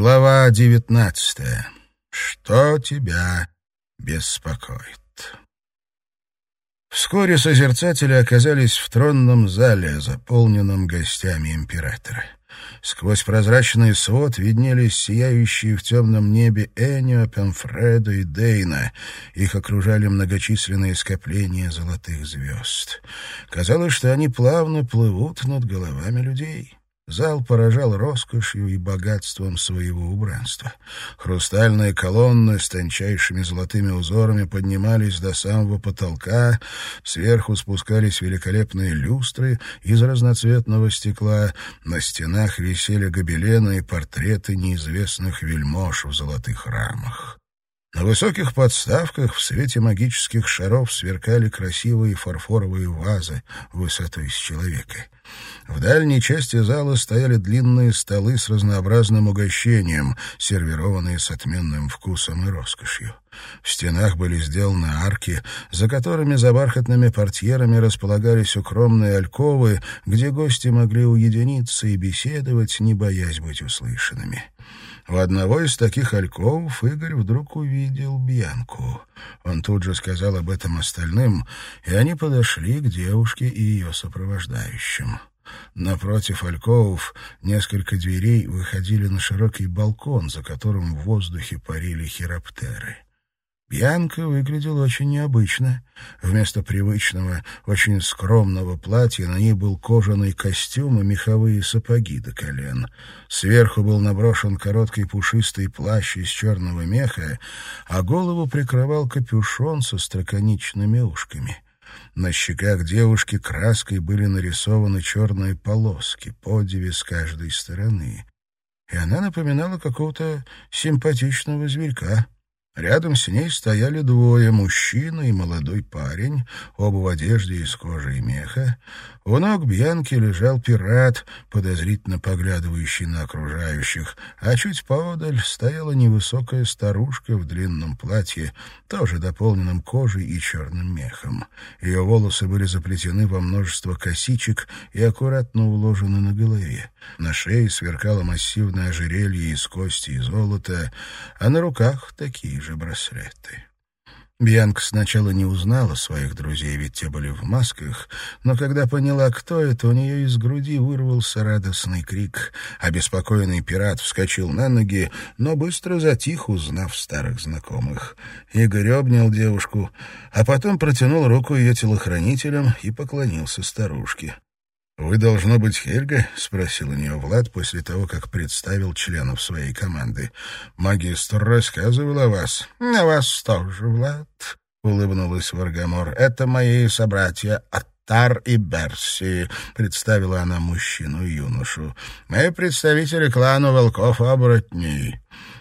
Глава девятнадцатая. Что тебя беспокоит? Вскоре созерцатели оказались в тронном зале, заполненном гостями императора. Сквозь прозрачный свод виднелись сияющие в темном небе Энио, Пемфредо и Дейна. Их окружали многочисленные скопления золотых звезд. Казалось, что они плавно плывут над головами людей. Зал поражал роскошью и богатством своего убранства. Хрустальные колонны с тончайшими золотыми узорами поднимались до самого потолка, сверху спускались великолепные люстры из разноцветного стекла, на стенах висели гобелены и портреты неизвестных вельмож в золотых рамах. На высоких подставках в свете магических шаров сверкали красивые фарфоровые вазы высотой с человека. В дальней части зала стояли длинные столы с разнообразным угощением, сервированные с отменным вкусом и роскошью. В стенах были сделаны арки, за которыми за бархатными портьерами располагались укромные альковы, где гости могли уединиться и беседовать, не боясь быть услышанными. У одного из таких альковов Игорь вдруг увидел Бьянку. Он тут же сказал об этом остальным, и они подошли к девушке и ее сопровождающим. Напротив альковов несколько дверей выходили на широкий балкон, за которым в воздухе парили хироптеры. Бьянка выглядела очень необычно. Вместо привычного, очень скромного платья на ней был кожаный костюм и меховые сапоги до колен. Сверху был наброшен короткий пушистый плащ из черного меха, а голову прикрывал капюшон со строконечными ушками. На щеках девушки краской были нарисованы черные полоски, подиви с каждой стороны. И она напоминала какого-то симпатичного зверька. Рядом с ней стояли двое, мужчина и молодой парень, оба в одежде из кожи и меха. У ног Бьянки лежал пират, подозрительно поглядывающий на окружающих, а чуть поодаль стояла невысокая старушка в длинном платье, тоже дополненном кожей и черным мехом. Ее волосы были заплетены во множество косичек и аккуратно уложены на голове. На шее сверкало массивное ожерелье из кости и золота, а на руках такие же браслеты. Бьянка сначала не узнала своих друзей, ведь те были в масках, но когда поняла, кто это, у нее из груди вырвался радостный крик. Обеспокоенный пират вскочил на ноги, но быстро затих, узнав старых знакомых. Игорь обнял девушку, а потом протянул руку ее телохранителям и поклонился старушке. «Вы, должно быть, Хельга?» — спросил у нее Влад после того, как представил членов своей команды. «Магистр рассказывал о вас». «О вас тоже, Влад», — улыбнулась Варгамор. «Это мои собратья Аттар и Берси», — представила она мужчину и юношу. «Мы представители клана волков-оборотней».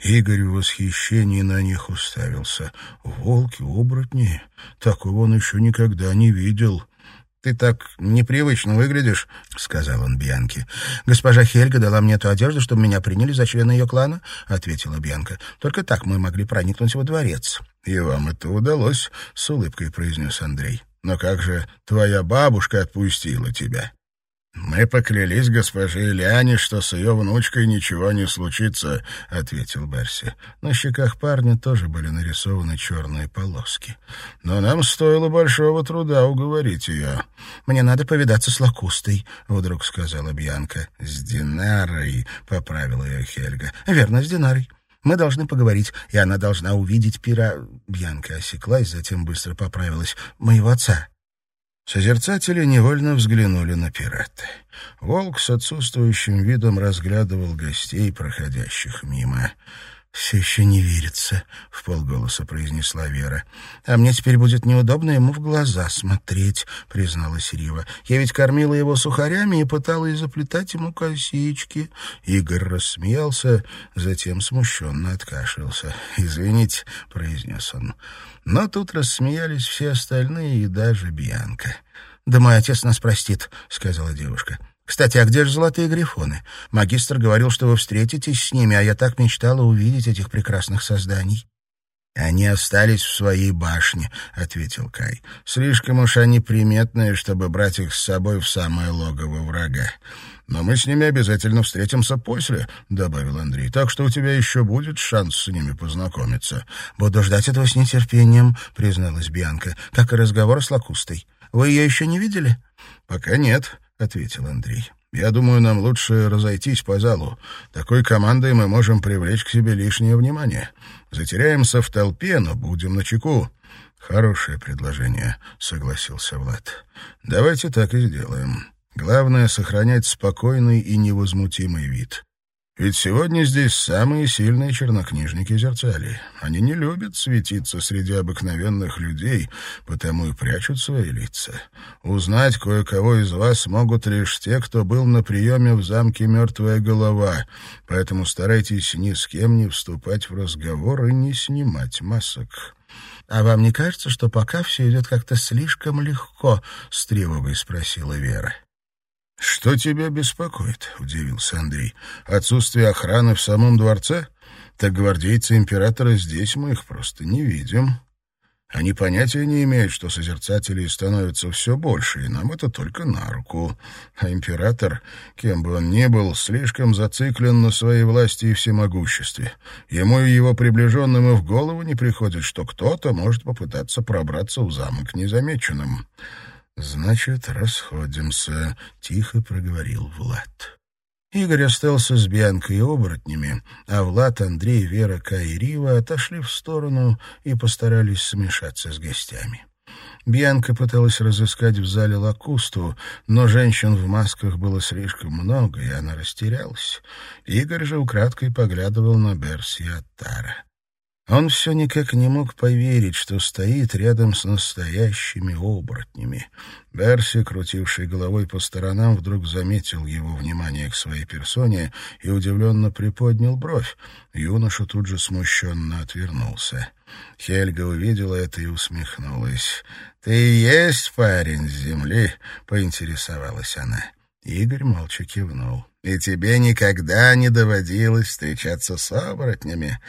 Игорь в восхищении на них уставился. «Волки, оборотни? Такого он еще никогда не видел». «Ты так непривычно выглядишь», — сказал он Бьянке. «Госпожа Хельга дала мне эту одежду, чтобы меня приняли за члена ее клана», — ответила Бьянка. «Только так мы могли проникнуть во дворец». «И вам это удалось», — с улыбкой произнес Андрей. «Но как же твоя бабушка отпустила тебя?» «Мы поклялись госпоже Ильяне, что с ее внучкой ничего не случится», — ответил Берси. На щеках парня тоже были нарисованы черные полоски. «Но нам стоило большого труда уговорить ее». «Мне надо повидаться с Лакустой», — вдруг сказала Бьянка. «С Динарой», — поправила ее Хельга. «Верно, с Динарой». Мы должны поговорить, и она должна увидеть пира...» Бьянка осеклась, затем быстро поправилась. «Моего отца». Созерцатели невольно взглянули на пирата. Волк с отсутствующим видом разглядывал гостей, проходящих мимо. «Все еще не верится», — в полголоса произнесла Вера. «А мне теперь будет неудобно ему в глаза смотреть», — призналась Рива. «Я ведь кормила его сухарями и пыталась заплетать ему косички». Игорь рассмеялся, затем смущенно откашлялся. «Извините», — произнес он. Но тут рассмеялись все остальные и даже Бьянка. «Да мой отец нас простит», — сказала девушка. Кстати, а где же золотые грифоны? Магистр говорил, что вы встретитесь с ними, а я так мечтала увидеть этих прекрасных созданий. «Они остались в своей башне», — ответил Кай. «Слишком уж они приметные, чтобы брать их с собой в самое логово врага. Но мы с ними обязательно встретимся после», — добавил Андрей. «Так что у тебя еще будет шанс с ними познакомиться». «Буду ждать этого с нетерпением», — призналась Бианка, — «как и разговор с Лакустой. Вы ее еще не видели?» «Пока нет», — ответил Андрей. «Я думаю, нам лучше разойтись по залу. Такой командой мы можем привлечь к себе лишнее внимание. Затеряемся в толпе, но будем начеку». «Хорошее предложение», — согласился Влад. «Давайте так и сделаем». Главное — сохранять спокойный и невозмутимый вид. Ведь сегодня здесь самые сильные чернокнижники Зерцали. Они не любят светиться среди обыкновенных людей, потому и прячут свои лица. Узнать кое-кого из вас могут лишь те, кто был на приеме в замке «Мертвая голова», поэтому старайтесь ни с кем не вступать в разговор и не снимать масок. «А вам не кажется, что пока все идет как-то слишком легко?» — с тревогой спросила Вера. «Что тебя беспокоит?» — удивился Андрей. «Отсутствие охраны в самом дворце? Так гвардейцы императора здесь мы их просто не видим. Они понятия не имеют, что созерцателей становится все больше, и нам это только на руку. А император, кем бы он ни был, слишком зациклен на своей власти и всемогуществе. Ему и его приближенным и в голову не приходит, что кто-то может попытаться пробраться в замок незамеченным». «Значит, расходимся», — тихо проговорил Влад. Игорь остался с Бианкой и оборотнями, а Влад, Андрей, Вера, Кай и Рива отошли в сторону и постарались смешаться с гостями. Бьянка пыталась разыскать в зале лакусту, но женщин в масках было слишком много, и она растерялась. Игорь же украдкой поглядывал на Берси и Аттара. Он все никак не мог поверить, что стоит рядом с настоящими оборотнями. Берси, крутивший головой по сторонам, вдруг заметил его внимание к своей персоне и удивленно приподнял бровь. Юноша тут же смущенно отвернулся. Хельга увидела это и усмехнулась. «Ты и есть парень с земли?» — поинтересовалась она. Игорь молча кивнул. «И тебе никогда не доводилось встречаться с оборотнями?»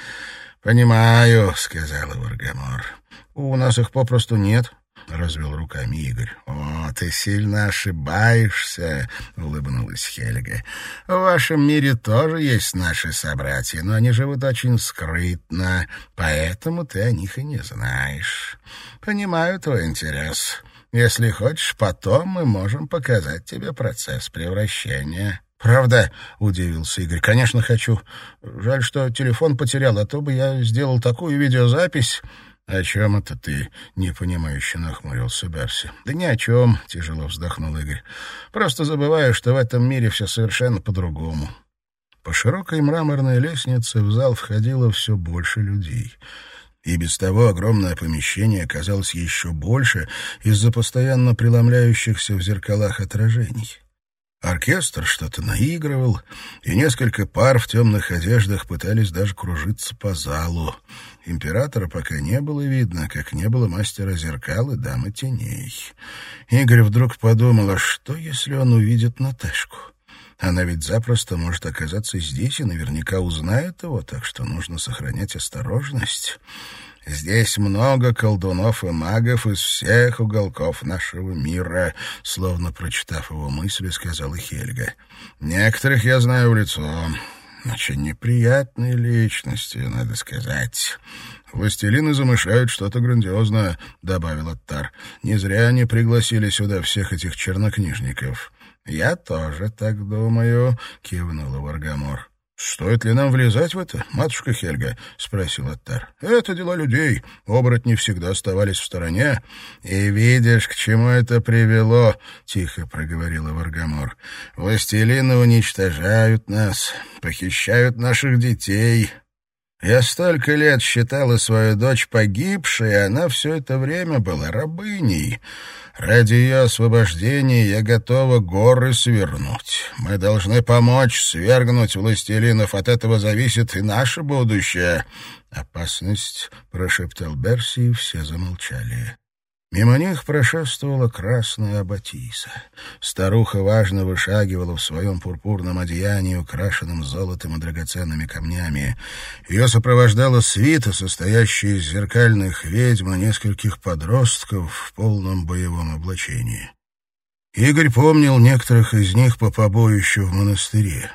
«Понимаю», — сказал Варгамор. «У нас их попросту нет», — развел руками Игорь. «О, ты сильно ошибаешься», — улыбнулась Хельга. «В вашем мире тоже есть наши собратья, но они живут очень скрытно, поэтому ты о них и не знаешь. Понимаю твой интерес. Если хочешь, потом мы можем показать тебе процесс превращения». «Правда?» — удивился Игорь. «Конечно, хочу. Жаль, что телефон потерял, а то бы я сделал такую видеозапись». «О чем это ты?» — непонимающе нахмурился Берси. «Да ни о чем», — тяжело вздохнул Игорь. «Просто забываю, что в этом мире все совершенно по-другому». По широкой мраморной лестнице в зал входило все больше людей. И без того огромное помещение казалось еще больше из-за постоянно преломляющихся в зеркалах отражений. Оркестр что-то наигрывал, и несколько пар в темных одеждах пытались даже кружиться по залу. Императора пока не было видно, как не было мастера зеркал и дамы теней. Игорь вдруг подумал, а что, если он увидит Наташку? Она ведь запросто может оказаться здесь и наверняка узнает его, так что нужно сохранять осторожность. Здесь много колдунов и магов из всех уголков нашего мира, словно прочитав его мысли, сказала Хельга. Некоторых я знаю в лицо. Очень неприятные личности, надо сказать. «Властелины замышляют что-то грандиозное», — добавил Аттар. «Не зря они пригласили сюда всех этих чернокнижников». «Я тоже так думаю», — кивнула Варгамор. «Стоит ли нам влезать в это, матушка Хельга?» — спросил Аттар. «Это дела людей. Оборотни всегда оставались в стороне». «И видишь, к чему это привело?» — тихо проговорила Варгамор. «Властелины уничтожают нас, похищают наших детей». Я столько лет считала свою дочь погибшей, а она все это время была рабыней. Ради ее освобождения я готова горы свернуть. Мы должны помочь свергнуть властелинов, от этого зависит и наше будущее. «Опасность», — прошептал Берси, и все замолчали. Мимо них прошествовала красная аббатиса. Старуха важно вышагивала в своем пурпурном одеянии, украшенном золотом и драгоценными камнями. Ее сопровождала свита, состоящая из зеркальных ведьм и нескольких подростков в полном боевом облачении. Игорь помнил некоторых из них по побоищу в монастыре.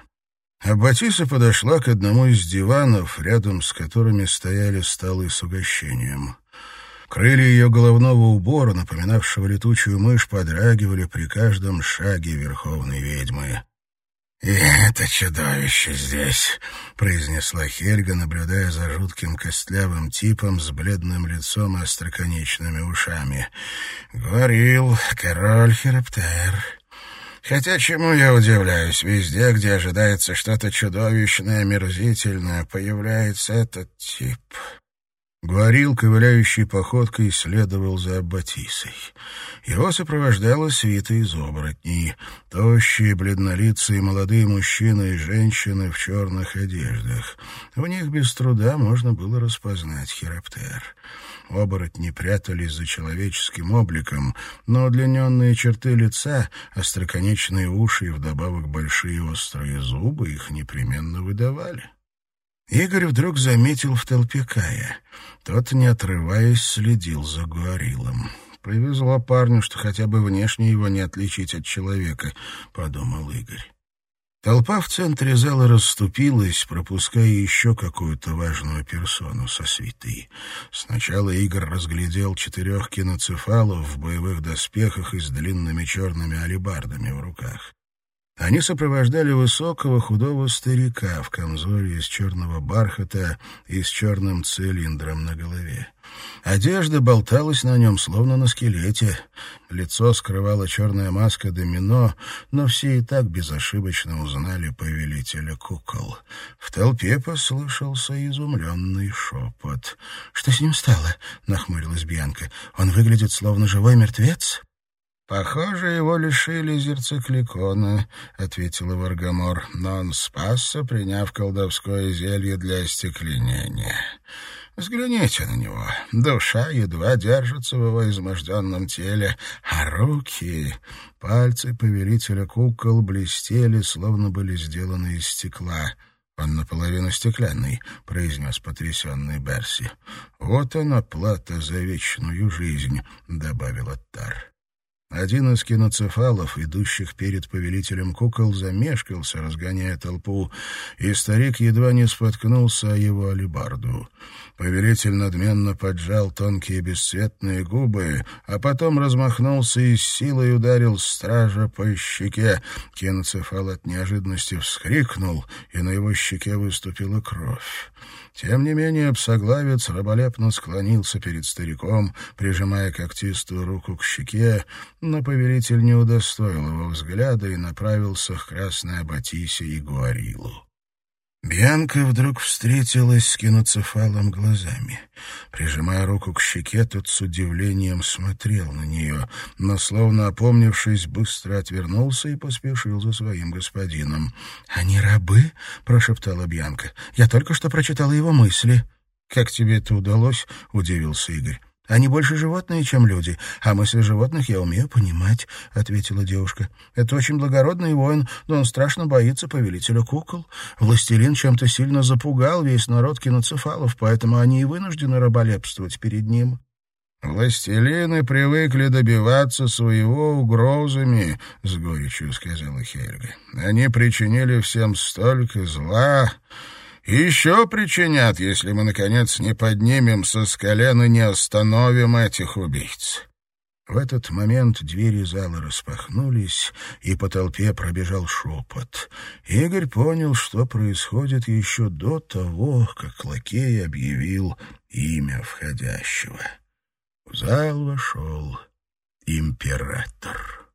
Аббатиса подошла к одному из диванов, рядом с которыми стояли столы с угощением. Крылья ее головного убора, напоминавшего летучую мышь, подрагивали при каждом шаге верховной ведьмы. «И это чудовище здесь», — произнесла Хельга, наблюдая за жутким костлявым типом с бледным лицом и остроконечными ушами. «Говорил король Хераптер». Хотя чему я удивляюсь, везде, где ожидается что-то чудовищное, мерзительное, появляется этот тип. Говорил, ковыляющей походкой следовал за Аббатисой. Его сопровождала свита из оборотней, тощие, бледнолицые молодые мужчины и женщины в черных одеждах. В них без труда можно было распознать хироптер. Оборотни прятались за человеческим обликом, но удлиненные черты лица, остроконечные уши и вдобавок большие острые зубы их непременно выдавали. Игорь вдруг заметил в толпе Кая. Тот, не отрываясь, следил за Гуарилом. «Повезло парню, что хотя бы внешне его не отличить от человека», — подумал Игорь. Толпа в центре зала расступилась, пропуская еще какую-то важную персону со свиты. Сначала Игорь разглядел четырех киноцефалов в боевых доспехах и с длинными черными алебардами в руках. Они сопровождали высокого худого старика в камзоле из черного бархата и с черным цилиндром на голове. Одежда болталась на нем, словно на скелете. Лицо скрывала черная маска домино, но все и так безошибочно узнали повелителя кукол. В толпе послышался изумленный шепот. «Что с ним стало?» — нахмурилась Бьянка. «Он выглядит словно живой мертвец?» «Похоже, его лишили зерцикликона», — ответила Варгамор, «но он спасся, приняв колдовское зелье для остекленения. Взгляните на него. Душа едва держится в его изможденном теле, а руки...» Пальцы повелителя кукол блестели, словно были сделаны из стекла. «Он наполовину стеклянный», — произнес потрясенный Берси. «Вот она, плата за вечную жизнь», — добавила Тар. Один из киноцефалов, идущих перед повелителем кукол, замешкался, разгоняя толпу, и старик едва не споткнулся о его алебарду. Повелитель надменно поджал тонкие бесцветные губы, а потом размахнулся и с силой ударил стража по щеке. Киноцефал от неожиданности вскрикнул, и на его щеке выступила кровь. Тем не менее псоглавец раболепно склонился перед стариком, прижимая когтистую руку к щеке, но повелитель не удостоил его взгляда и направился к красной аббатисе и Гуарилу. Бьянка вдруг встретилась с киноцефалом глазами. Прижимая руку к щеке, тот с удивлением смотрел на нее, но, словно опомнившись, быстро отвернулся и поспешил за своим господином. «Они рабы?» — прошептала Бьянка. «Я только что прочитала его мысли». «Как тебе это удалось?» — удивился Игорь. Они больше животные, чем люди, а мысли животных я умею понимать», — ответила девушка. «Это очень благородный воин, но он страшно боится повелителя кукол. Властелин чем-то сильно запугал весь народ киноцефалов, поэтому они и вынуждены раболепствовать перед ним». «Властелины привыкли добиваться своего угрозами», — с горечью сказала Хельга. «Они причинили всем столько зла, еще причинят, если мы, наконец, не поднимемся с колен и не остановим этих убийц». В этот момент двери зала распахнулись, и по толпе пробежал шепот. Игорь понял, что происходит еще до того, как лакей объявил имя входящего. В зал вошел император.